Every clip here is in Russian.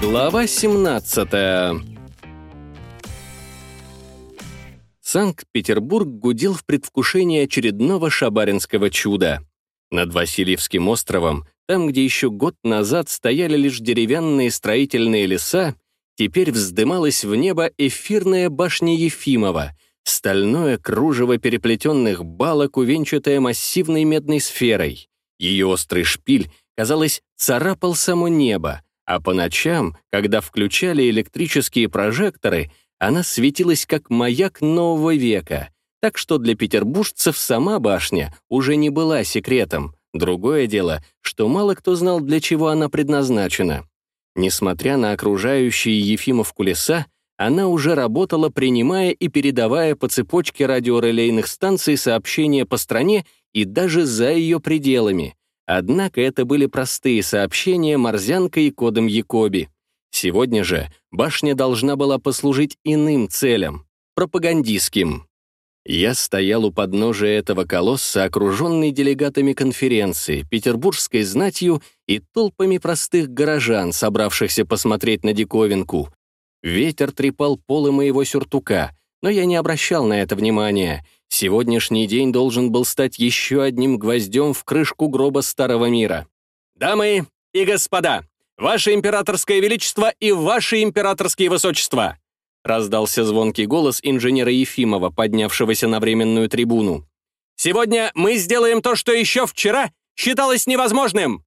Глава 17 Санкт-Петербург гудел в предвкушении очередного шабаринского чуда. Над Васильевским островом, там, где еще год назад стояли лишь деревянные строительные леса, теперь вздымалась в небо эфирная башня Ефимова, стальное кружево переплетенных балок, увенчатое массивной медной сферой. Ее острый шпиль, казалось, царапал само небо, а по ночам, когда включали электрические прожекторы, она светилась как маяк нового века, так что для петербуржцев сама башня уже не была секретом. Другое дело, что мало кто знал, для чего она предназначена. Несмотря на окружающие Ефимовку леса, она уже работала, принимая и передавая по цепочке радиорелейных станций сообщения по стране и даже за ее пределами. Однако это были простые сообщения морзянкой и кодом Якоби. Сегодня же башня должна была послужить иным целям — пропагандистским. Я стоял у подножия этого колосса, окруженный делегатами конференции, петербургской знатью и толпами простых горожан, собравшихся посмотреть на диковинку. Ветер трепал полы моего сюртука, но я не обращал на это внимания. Сегодняшний день должен был стать еще одним гвоздем в крышку гроба Старого Мира. «Дамы и господа!» «Ваше императорское величество и ваше императорские высочества!» раздался звонкий голос инженера Ефимова, поднявшегося на временную трибуну. «Сегодня мы сделаем то, что еще вчера считалось невозможным!»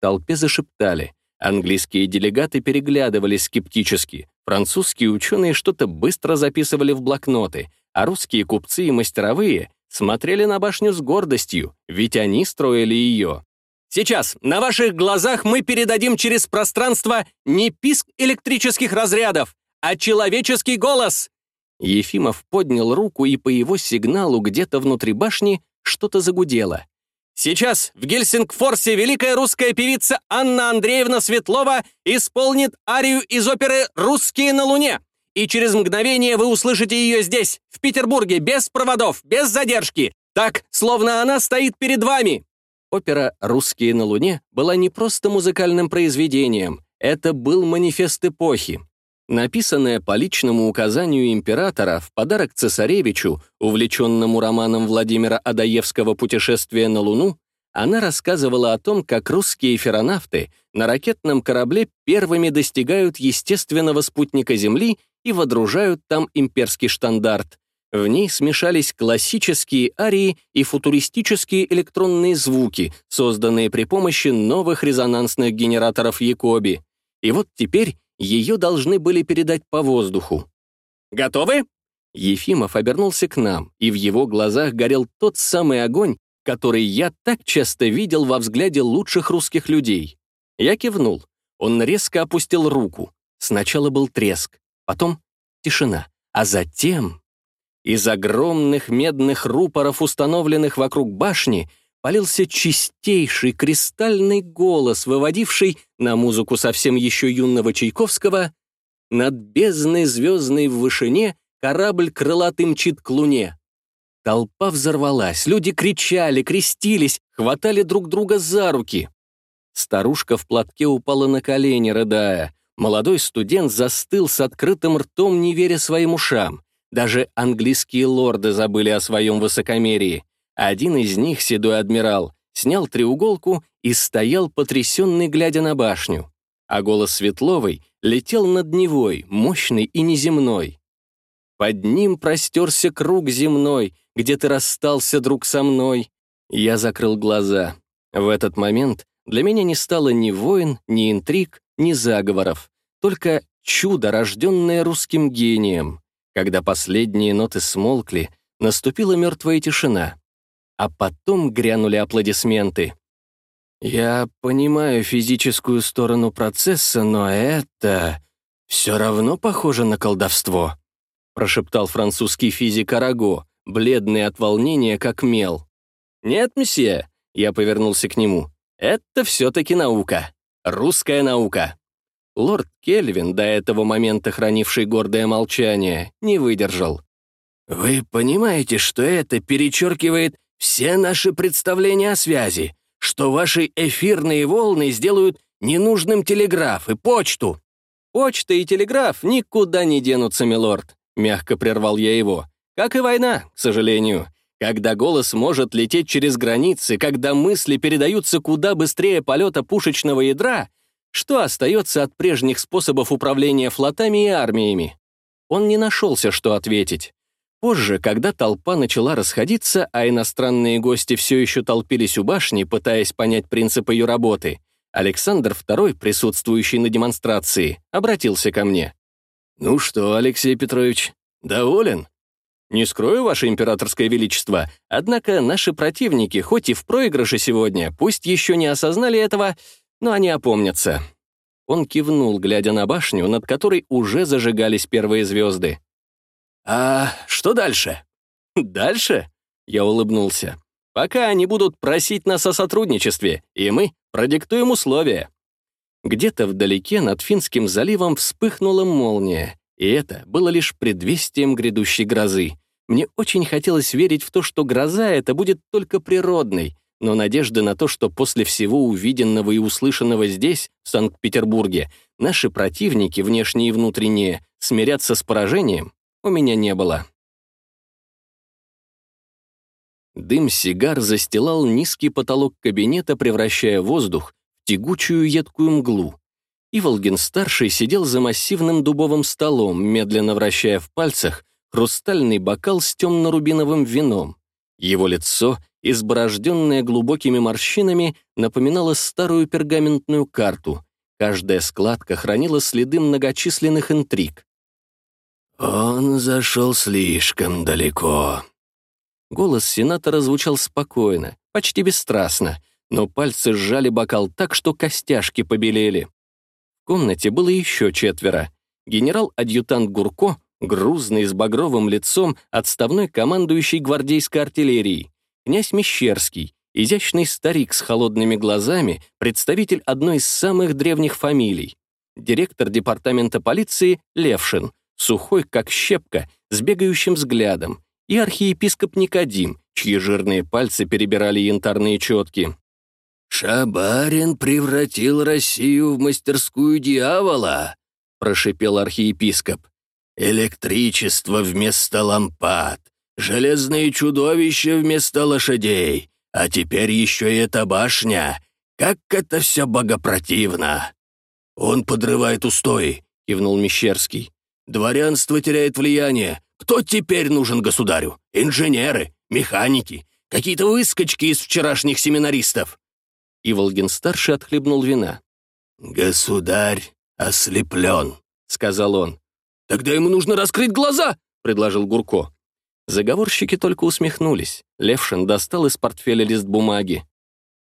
Толпе зашептали. Английские делегаты переглядывались скептически. Французские ученые что-то быстро записывали в блокноты, а русские купцы и мастеровые смотрели на башню с гордостью, ведь они строили ее. Сейчас на ваших глазах мы передадим через пространство не писк электрических разрядов, а человеческий голос!» Ефимов поднял руку, и по его сигналу где-то внутри башни что-то загудело. «Сейчас в Гельсингфорсе великая русская певица Анна Андреевна Светлова исполнит арию из оперы «Русские на Луне», и через мгновение вы услышите ее здесь, в Петербурге, без проводов, без задержки, так, словно она стоит перед вами. Опера «Русские на Луне» была не просто музыкальным произведением, это был манифест эпохи. Написанная по личному указанию императора в подарок цесаревичу, увлеченному романом Владимира Адаевского «Путешествие на Луну», она рассказывала о том, как русские феронавты на ракетном корабле первыми достигают естественного спутника Земли и водружают там имперский штандарт, в ней смешались классические арии и футуристические электронные звуки, созданные при помощи новых резонансных генераторов Якоби. И вот теперь ее должны были передать по воздуху. «Готовы?» Ефимов обернулся к нам, и в его глазах горел тот самый огонь, который я так часто видел во взгляде лучших русских людей. Я кивнул. Он резко опустил руку. Сначала был треск, потом тишина, а затем... Из огромных медных рупоров, установленных вокруг башни, полился чистейший кристальный голос, выводивший на музыку совсем еще юного Чайковского «Над бездной звездной в вышине корабль крылатый мчит к луне». Толпа взорвалась, люди кричали, крестились, хватали друг друга за руки. Старушка в платке упала на колени, рыдая. Молодой студент застыл с открытым ртом, не веря своим ушам. Даже английские лорды забыли о своем высокомерии. Один из них, седой адмирал, снял треуголку и стоял потрясенный, глядя на башню. А голос Светловой летел над Невой, мощный и неземной. Под ним простерся круг земной, где ты расстался, друг, со мной. Я закрыл глаза. В этот момент для меня не стало ни войн, ни интриг, ни заговоров, только чудо, рожденное русским гением. Когда последние ноты смолкли, наступила мертвая тишина. А потом грянули аплодисменты. «Я понимаю физическую сторону процесса, но это все равно похоже на колдовство», прошептал французский физик Араго, бледный от волнения, как мел. «Нет, месье», — я повернулся к нему, — «это все-таки наука, русская наука». Лорд Кельвин, до этого момента хранивший гордое молчание, не выдержал. «Вы понимаете, что это перечеркивает все наши представления о связи, что ваши эфирные волны сделают ненужным телеграф и почту». «Почта и телеграф никуда не денутся, милорд», — мягко прервал я его. «Как и война, к сожалению. Когда голос может лететь через границы, когда мысли передаются куда быстрее полета пушечного ядра, что остается от прежних способов управления флотами и армиями? Он не нашелся, что ответить. Позже, когда толпа начала расходиться, а иностранные гости все еще толпились у башни, пытаясь понять принцип ее работы, Александр II, присутствующий на демонстрации, обратился ко мне. «Ну что, Алексей Петрович, доволен?» «Не скрою, Ваше Императорское Величество, однако наши противники, хоть и в проигрыше сегодня, пусть еще не осознали этого, но они опомнятся. Он кивнул, глядя на башню, над которой уже зажигались первые звезды. «А что дальше?» «Дальше?» — я улыбнулся. «Пока они будут просить нас о сотрудничестве, и мы продиктуем условия». Где-то вдалеке над Финским заливом вспыхнула молния, и это было лишь предвестием грядущей грозы. Мне очень хотелось верить в то, что гроза эта будет только природной, но надежды на то, что после всего увиденного и услышанного здесь, в Санкт-Петербурге, наши противники, внешние и внутренние, смирятся с поражением, у меня не было. Дым сигар застилал низкий потолок кабинета, превращая воздух в тягучую едкую мглу. Иволгин-старший сидел за массивным дубовым столом, медленно вращая в пальцах хрустальный бокал с темно-рубиновым вином. Его лицо изборожденная глубокими морщинами, напоминала старую пергаментную карту. Каждая складка хранила следы многочисленных интриг. «Он зашел слишком далеко». Голос сенатора звучал спокойно, почти бесстрастно, но пальцы сжали бокал так, что костяшки побелели. В комнате было еще четверо. Генерал-адъютант Гурко, грузный, с багровым лицом, отставной командующий гвардейской артиллерией князь Мещерский, изящный старик с холодными глазами, представитель одной из самых древних фамилий, директор департамента полиции Левшин, сухой как щепка, с бегающим взглядом, и архиепископ Никодим, чьи жирные пальцы перебирали янтарные четки. «Шабарин превратил Россию в мастерскую дьявола», — прошипел архиепископ. «Электричество вместо лампад, Железные чудовища вместо лошадей. А теперь еще и эта башня. Как это все богопротивно!» «Он подрывает устои», — кивнул Мещерский. «Дворянство теряет влияние. Кто теперь нужен государю? Инженеры, механики, какие-то выскочки из вчерашних семинаристов». Иволгин-старший отхлебнул вина. «Государь ослеплен», — сказал он. «Тогда ему нужно раскрыть глаза», — предложил Гурко. Заговорщики только усмехнулись. Левшин достал из портфеля лист бумаги.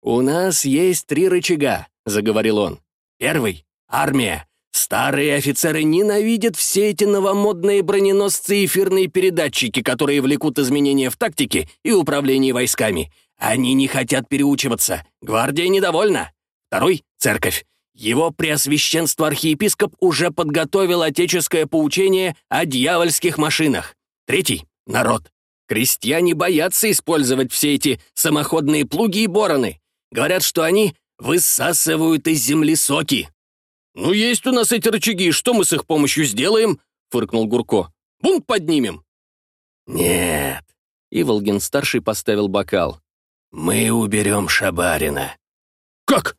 «У нас есть три рычага», — заговорил он. «Первый — армия. Старые офицеры ненавидят все эти новомодные броненосцы и эфирные передатчики, которые влекут изменения в тактике и управлении войсками. Они не хотят переучиваться. Гвардия недовольна. Второй — церковь. Его преосвященство архиепископ уже подготовил отеческое поучение о дьявольских машинах. Третий народ. Крестьяне боятся использовать все эти самоходные плуги и бороны. Говорят, что они высасывают из земли соки. «Ну, есть у нас эти рычаги, что мы с их помощью сделаем?» — фыркнул Гурко. «Бунт поднимем». «Нет», — Иволгин-старший поставил бокал. «Мы уберем Шабарина». «Как?»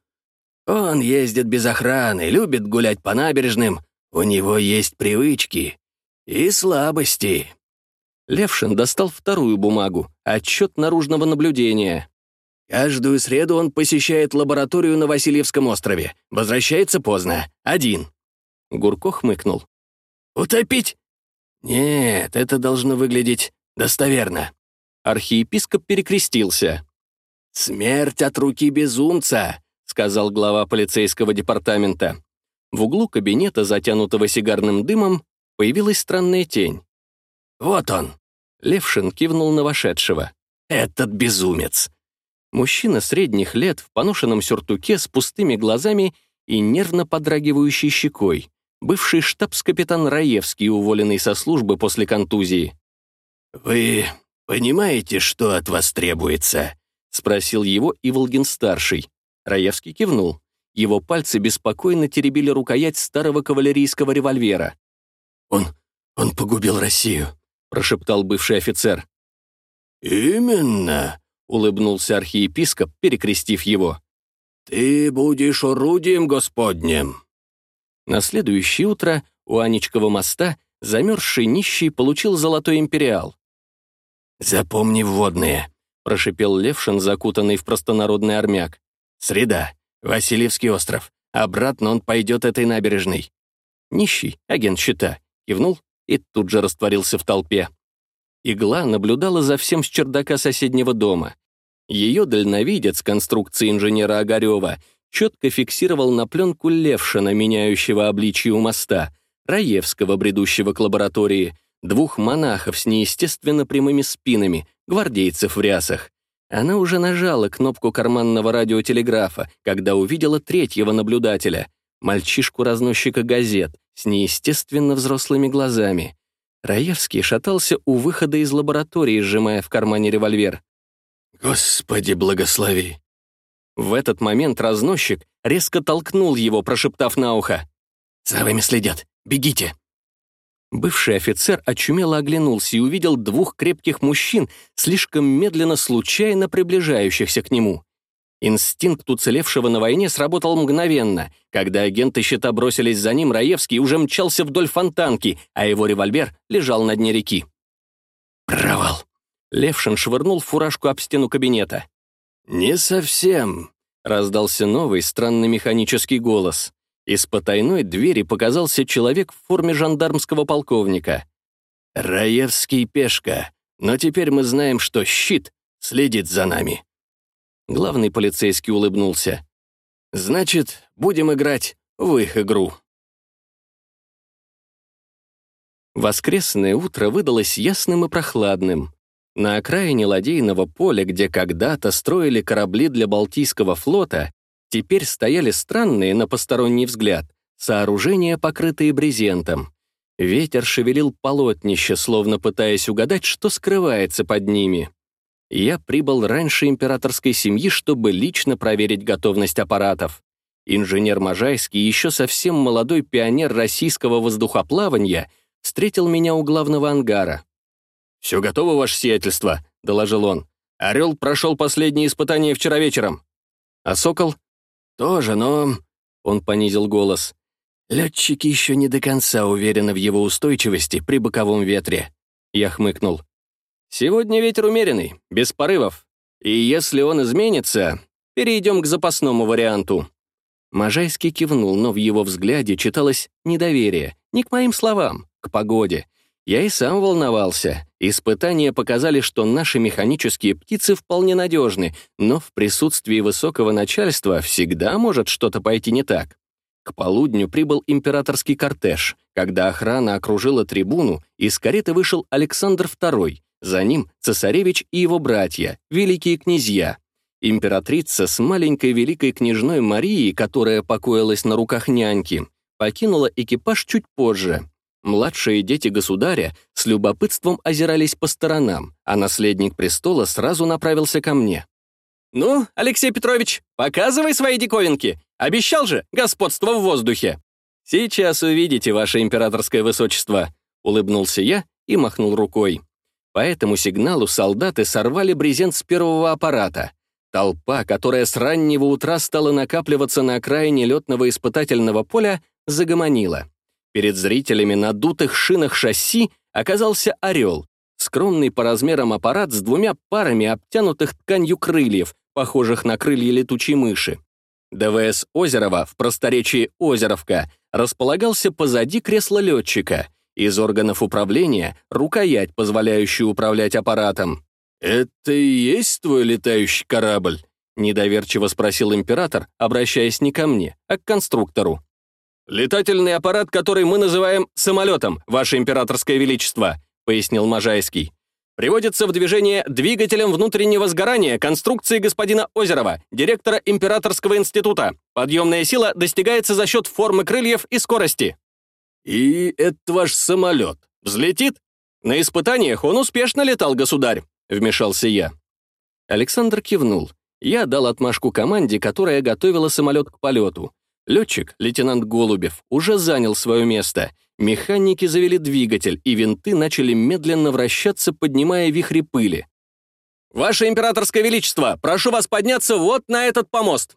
«Он ездит без охраны, любит гулять по набережным. У него есть привычки и слабости. Левшин достал вторую бумагу, отчет наружного наблюдения. Каждую среду он посещает лабораторию на Васильевском острове. Возвращается поздно. Один. Гурко хмыкнул. «Утопить?» «Нет, это должно выглядеть достоверно». Архиепископ перекрестился. «Смерть от руки безумца», — сказал глава полицейского департамента. В углу кабинета, затянутого сигарным дымом, появилась странная тень. «Вот он!» Левшин кивнул на вошедшего. «Этот безумец!» Мужчина средних лет в поношенном сюртуке с пустыми глазами и нервно подрагивающей щекой, бывший штабс-капитан Раевский, уволенный со службы после контузии. «Вы понимаете, что от вас требуется?» — спросил его Иволгин-старший. Раевский кивнул. Его пальцы беспокойно теребили рукоять старого кавалерийского револьвера. «Он... он погубил Россию», — прошептал бывший офицер. «Именно», — улыбнулся архиепископ, перекрестив его. «Ты будешь орудием Господнем». На следующее утро у Анечкова моста замерзший нищий получил золотой империал. «Запомни вводные», — прошипел Левшин, закутанный в простонародный армяк. «Среда. Васильевский остров. Обратно он пойдет этой набережной». Нищий, агент щита, кивнул и тут же растворился в толпе. Игла наблюдала за всем с чердака соседнего дома. Ее дальновидец конструкции инженера Огарева четко фиксировал на пленку Левшина, меняющего обличье у моста, Раевского, бредущего к лаборатории, двух монахов с неестественно прямыми спинами, гвардейцев в рясах. Она уже нажала кнопку карманного радиотелеграфа, когда увидела третьего наблюдателя, мальчишку-разносчика газет, с неестественно взрослыми глазами. Раевский шатался у выхода из лаборатории, сжимая в кармане револьвер. «Господи, благослови!» В этот момент разносчик резко толкнул его, прошептав на ухо. «За вами следят! Бегите!» Бывший офицер очумело оглянулся и увидел двух крепких мужчин, слишком медленно случайно приближающихся к нему. Инстинкт уцелевшего на войне сработал мгновенно. Когда агенты щита бросились за ним, Раевский уже мчался вдоль фонтанки, а его револьвер лежал на дне реки. «Провал!» Левшин швырнул фуражку об стену кабинета. «Не совсем», — раздался новый странный механический голос. Из потайной двери показался человек в форме жандармского полковника. «Раевский пешка, но теперь мы знаем, что щит следит за нами». Главный полицейский улыбнулся. «Значит, будем играть в их игру». Воскресное утро выдалось ясным и прохладным. На окраине ладейного поля, где когда-то строили корабли для Балтийского флота, Теперь стояли странные, на посторонний взгляд, сооружения, покрытые брезентом. Ветер шевелил полотнище, словно пытаясь угадать, что скрывается под ними. Я прибыл раньше императорской семьи, чтобы лично проверить готовность аппаратов. Инженер Можайский, еще совсем молодой пионер российского воздухоплавания, встретил меня у главного ангара. «Все готово, ваше сиятельство», — доложил он. «Орел прошел последние испытания вчера вечером». «А сокол?» «Тоже, но...» — он понизил голос. «Летчики еще не до конца уверены в его устойчивости при боковом ветре». Я хмыкнул. «Сегодня ветер умеренный, без порывов. И если он изменится, перейдем к запасному варианту». Можайский кивнул, но в его взгляде читалось недоверие, не к моим словам, к погоде. Я и сам волновался. Испытания показали, что наши механические птицы вполне надежны, но в присутствии высокого начальства всегда может что-то пойти не так. К полудню прибыл императорский кортеж. Когда охрана окружила трибуну, из кареты вышел Александр II, за ним цесаревич и его братья, великие князья. Императрица с маленькой великой княжной Марией, которая покоилась на руках няньки, покинула экипаж чуть позже. Младшие дети государя с любопытством озирались по сторонам, а наследник престола сразу направился ко мне. «Ну, Алексей Петрович, показывай свои диковинки. Обещал же господство в воздухе». «Сейчас увидите, ваше императорское высочество», — улыбнулся я и махнул рукой. По этому сигналу солдаты сорвали брезент с первого аппарата. Толпа, которая с раннего утра стала накапливаться на окраине летного испытательного поля, загомонила. Перед зрителями на дутых шинах шасси оказался «Орел», скромный по размерам аппарат с двумя парами обтянутых тканью крыльев, похожих на крылья летучей мыши. ДВС Озерова, в просторечии Озеровка, располагался позади кресла летчика. Из органов управления — рукоять, позволяющая управлять аппаратом. «Это и есть твой летающий корабль?» — недоверчиво спросил император, обращаясь не ко мне, а к конструктору. «Летательный аппарат, который мы называем самолетом, Ваше Императорское Величество», пояснил Можайский. «Приводится в движение двигателем внутреннего сгорания конструкции господина Озерова, директора Императорского института. Подъемная сила достигается за счет формы крыльев и скорости». «И это ваш самолет взлетит?» «На испытаниях он успешно летал, государь», — вмешался я. Александр кивнул. Я дал отмашку команде, которая готовила самолет к полету. Летчик, лейтенант Голубев, уже занял свое место. Механики завели двигатель, и винты начали медленно вращаться, поднимая вихри пыли. «Ваше императорское величество, прошу вас подняться вот на этот помост!»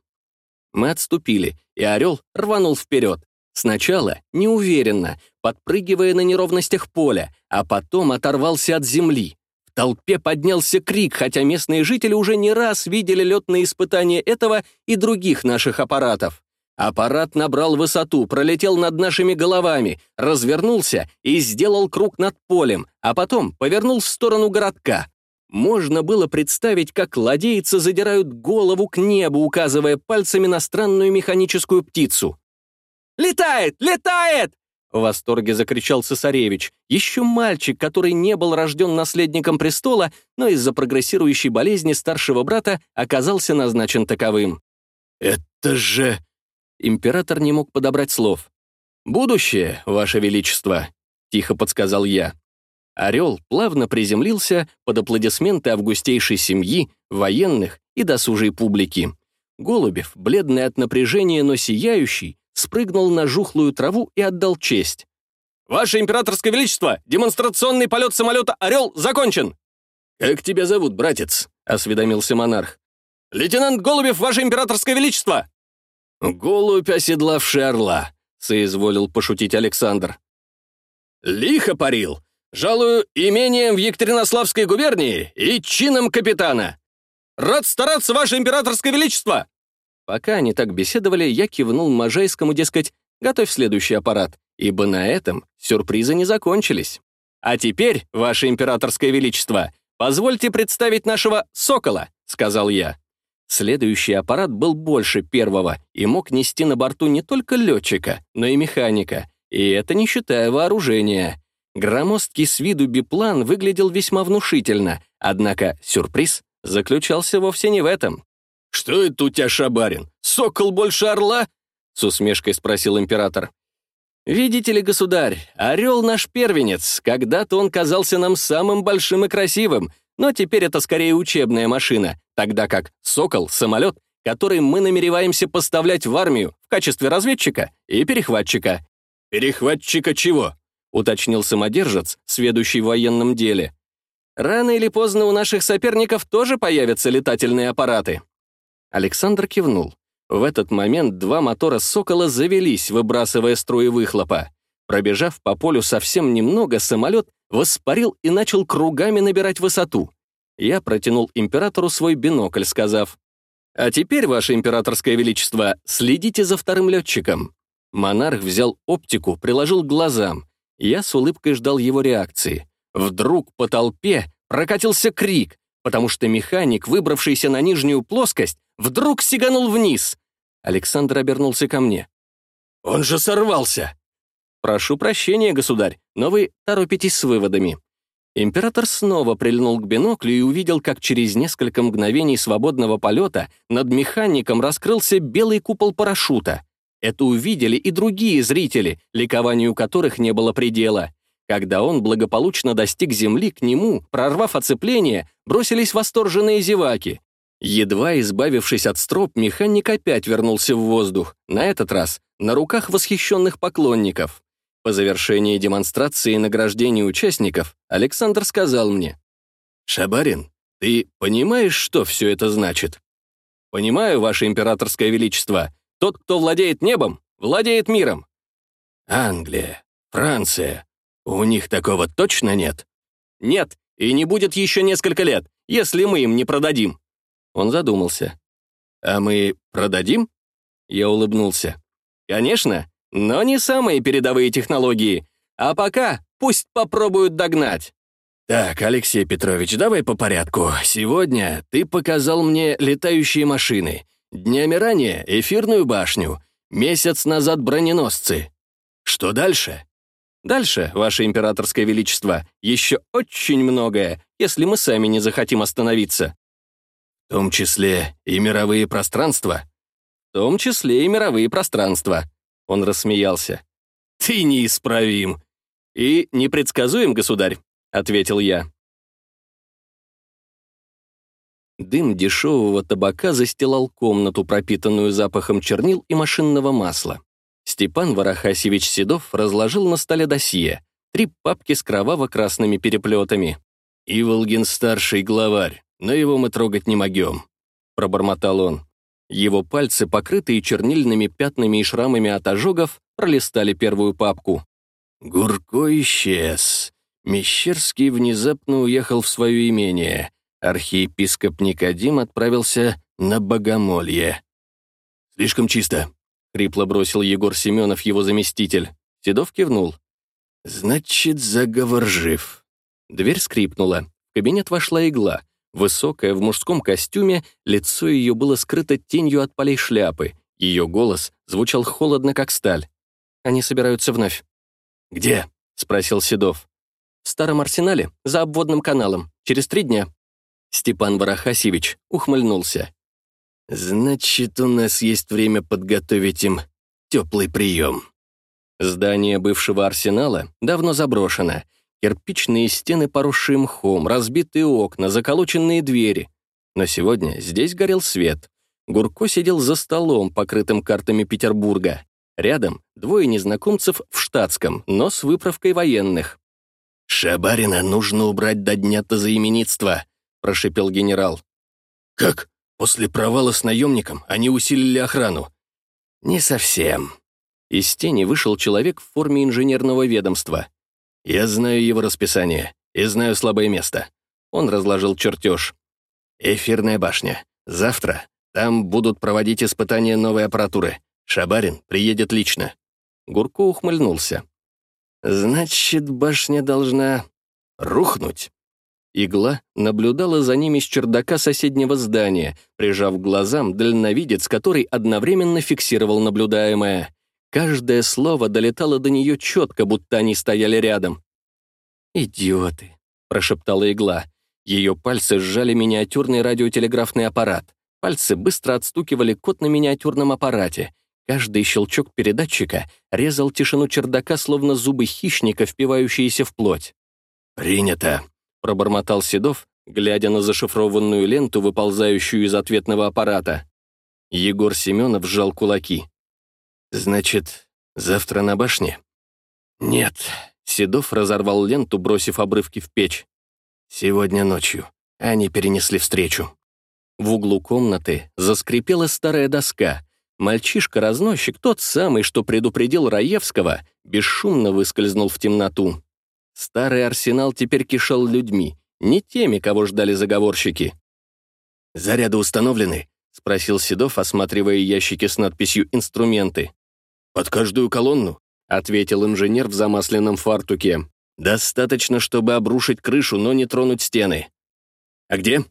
Мы отступили, и орел рванул вперед. Сначала неуверенно, подпрыгивая на неровностях поля, а потом оторвался от земли. В толпе поднялся крик, хотя местные жители уже не раз видели летные испытания этого и других наших аппаратов. Аппарат набрал высоту, пролетел над нашими головами, развернулся и сделал круг над полем, а потом повернул в сторону городка. Можно было представить, как ладейцы задирают голову к небу, указывая пальцами на странную механическую птицу. «Летает! Летает!» В восторге закричал цесаревич, еще мальчик, который не был рожден наследником престола, но из-за прогрессирующей болезни старшего брата оказался назначен таковым. «Это же...» Император не мог подобрать слов. «Будущее, Ваше Величество», — тихо подсказал я. Орел плавно приземлился под аплодисменты августейшей семьи, военных и досужей публики. Голубев, бледный от напряжения, но сияющий, спрыгнул на жухлую траву и отдал честь. «Ваше императорское величество, демонстрационный полет самолета «Орел» закончен!» «Как тебя зовут, братец?» — осведомился монарх. «Лейтенант Голубев, ваше императорское величество!» «Голубь, оседлавший орла», — соизволил пошутить Александр. «Лихо парил. Жалую имением в Екатеринославской губернии и чином капитана. Рад стараться, ваше императорское величество!» Пока они так беседовали, я кивнул Можайскому, дескать, готовь следующий аппарат, ибо на этом сюрпризы не закончились. «А теперь, ваше императорское величество, позвольте представить нашего «Сокола», — сказал я. Следующий аппарат был больше первого и мог нести на борту не только летчика, но и механика, и это не считая вооружения. Громоздкий с виду биплан выглядел весьма внушительно, однако сюрприз заключался вовсе не в этом. «Что это у тебя, Шабарин? Сокол больше орла?» — с усмешкой спросил император. «Видите ли, государь, орел наш первенец. Когда-то он казался нам самым большим и красивым, но теперь это скорее учебная машина, тогда как «Сокол» — самолет, который мы намереваемся поставлять в армию в качестве разведчика и перехватчика». «Перехватчика чего?» — уточнил самодержец, сведущий в военном деле. «Рано или поздно у наших соперников тоже появятся летательные аппараты». Александр кивнул. В этот момент два мотора «Сокола» завелись, выбрасывая струи выхлопа. Пробежав по полю совсем немного, самолет воспарил и начал кругами набирать высоту. Я протянул императору свой бинокль, сказав, «А теперь, ваше императорское величество, следите за вторым летчиком». Монарх взял оптику, приложил к глазам. Я с улыбкой ждал его реакции. Вдруг по толпе прокатился крик, потому что механик, выбравшийся на нижнюю плоскость, вдруг сиганул вниз. Александр обернулся ко мне. «Он же сорвался!» «Прошу прощения, государь, но вы торопитесь с выводами». Император снова прильнул к биноклю и увидел, как через несколько мгновений свободного полета над механиком раскрылся белый купол парашюта. Это увидели и другие зрители, ликованию которых не было предела. Когда он благополучно достиг земли, к нему, прорвав оцепление, бросились восторженные зеваки. Едва избавившись от строп, механик опять вернулся в воздух, на этот раз на руках восхищенных поклонников. По завершении демонстрации и награждения участников Александр сказал мне, «Шабарин, ты понимаешь, что все это значит?» «Понимаю, Ваше Императорское Величество. Тот, кто владеет небом, владеет миром. Англия, Франция. У них такого точно нет? Нет, и не будет еще несколько лет, если мы им не продадим. Он задумался. А мы продадим? Я улыбнулся. Конечно, но не самые передовые технологии. А пока пусть попробуют догнать. Так, Алексей Петрович, давай по порядку. Сегодня ты показал мне летающие машины. Днями ранее — эфирную башню, месяц назад броненосцы. Что дальше? Дальше, Ваше Императорское Величество, еще очень многое, если мы сами не захотим остановиться. В том числе и мировые пространства? В том числе и мировые пространства. Он рассмеялся. Ты неисправим. И непредсказуем, государь, ответил я. Дым дешевого табака застилал комнату, пропитанную запахом чернил и машинного масла. Степан Варахасевич Седов разложил на столе досье, три папки с кроваво-красными переплетами. «Иволгин старший главарь, но его мы трогать не могем», — пробормотал он. Его пальцы, покрытые чернильными пятнами и шрамами от ожогов, пролистали первую папку. Гурко исчез. Мещерский внезапно уехал в свое имение. Архиепископ Никодим отправился на богомолье. «Слишком чисто», — хрипло бросил Егор Семенов, его заместитель. Седов кивнул. «Значит, заговор жив». Дверь скрипнула. В кабинет вошла игла. Высокая, в мужском костюме, лицо ее было скрыто тенью от полей шляпы. Ее голос звучал холодно, как сталь. «Они собираются вновь». «Где?» — спросил Седов. «В старом арсенале, за обводным каналом, через три дня». Степан Барахасевич ухмыльнулся. «Значит, у нас есть время подготовить им теплый прием». Здание бывшего арсенала давно заброшено. Кирпичные стены, поросшие мхом, разбитые окна, заколоченные двери. Но сегодня здесь горел свет. Гурко сидел за столом, покрытым картами Петербурга. Рядом двое незнакомцев в штатском, но с выправкой военных. «Шабарина нужно убрать до дня тазаименитства», — прошипел генерал. «Как? После провала с наемником они усилили охрану?» «Не совсем». Из тени вышел человек в форме инженерного ведомства. «Я знаю его расписание и знаю слабое место». Он разложил чертеж. «Эфирная башня. Завтра там будут проводить испытания новой аппаратуры. Шабарин приедет лично». Гурко ухмыльнулся. «Значит, башня должна рухнуть». Игла наблюдала за ними с чердака соседнего здания, прижав к глазам дальновидец, который одновременно фиксировал наблюдаемое. Каждое слово долетало до нее четко, будто они стояли рядом. «Идиоты», — прошептала игла. Ее пальцы сжали миниатюрный радиотелеграфный аппарат. Пальцы быстро отстукивали код на миниатюрном аппарате. Каждый щелчок передатчика резал тишину чердака, словно зубы хищника, впивающиеся в плоть. «Принято», — пробормотал Седов, глядя на зашифрованную ленту, выползающую из ответного аппарата. Егор Семенов сжал кулаки. «Значит, завтра на башне?» «Нет». Седов разорвал ленту, бросив обрывки в печь. «Сегодня ночью. Они перенесли встречу». В углу комнаты заскрипела старая доска. Мальчишка-разносчик, тот самый, что предупредил Раевского, бесшумно выскользнул в темноту. Старый арсенал теперь кишел людьми, не теми, кого ждали заговорщики. «Заряды установлены?» — спросил Седов, осматривая ящики с надписью «Инструменты». «Под каждую колонну», — ответил инженер в замасленном фартуке. «Достаточно, чтобы обрушить крышу, но не тронуть стены». «А где?»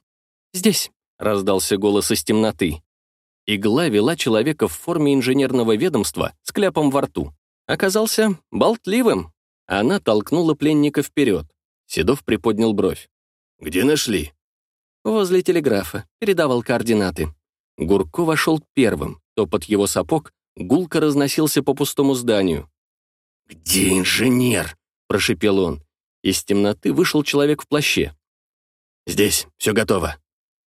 «Здесь», — раздался голос из темноты. Игла вела человека в форме инженерного ведомства с кляпом во рту. Оказался болтливым. Она толкнула пленника вперед. Седов приподнял бровь. «Где нашли?» «Возле телеграфа. Передавал координаты». Гурко вошел первым. Топот его сапог гулко разносился по пустому зданию. «Где инженер?» — прошипел он. Из темноты вышел человек в плаще. «Здесь, все готово».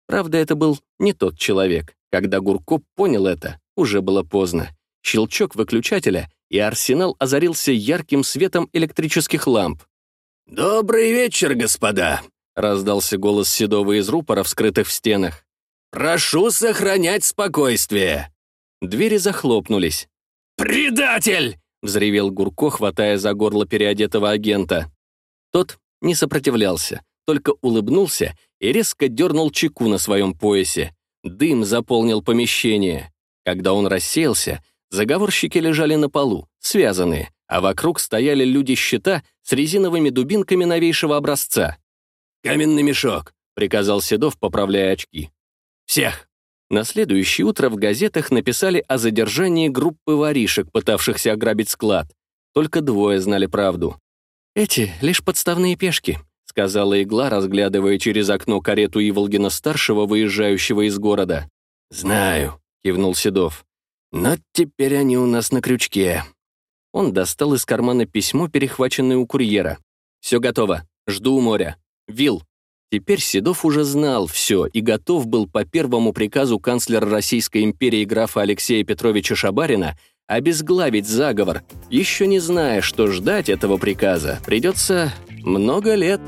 Правда, это был не тот человек. Когда Гурко понял это, уже было поздно. Щелчок выключателя, и арсенал озарился ярким светом электрических ламп. «Добрый вечер, господа!» — раздался голос Седова из рупоров, скрытых в стенах. «Прошу сохранять спокойствие!» Двери захлопнулись. «Предатель!» — взревел Гурко, хватая за горло переодетого агента. Тот не сопротивлялся, только улыбнулся и резко дернул чеку на своем поясе. Дым заполнил помещение. Когда он рассеялся, заговорщики лежали на полу, связанные, а вокруг стояли люди-щита с резиновыми дубинками новейшего образца. «Каменный мешок», — приказал Седов, поправляя очки. «Всех!» На следующее утро в газетах написали о задержании группы воришек, пытавшихся ограбить склад. Только двое знали правду. «Эти — лишь подставные пешки», сказала игла, разглядывая через окно карету Иволгина-старшего, выезжающего из города. «Знаю», — кивнул Седов. «Но теперь они у нас на крючке». Он достал из кармана письмо, перехваченное у курьера. «Все готово. Жду у моря. Вил». Теперь Седов уже знал все и готов был по первому приказу канцлера Российской империи графа Алексея Петровича Шабарина обезглавить заговор, еще не зная, что ждать этого приказа придется много лет.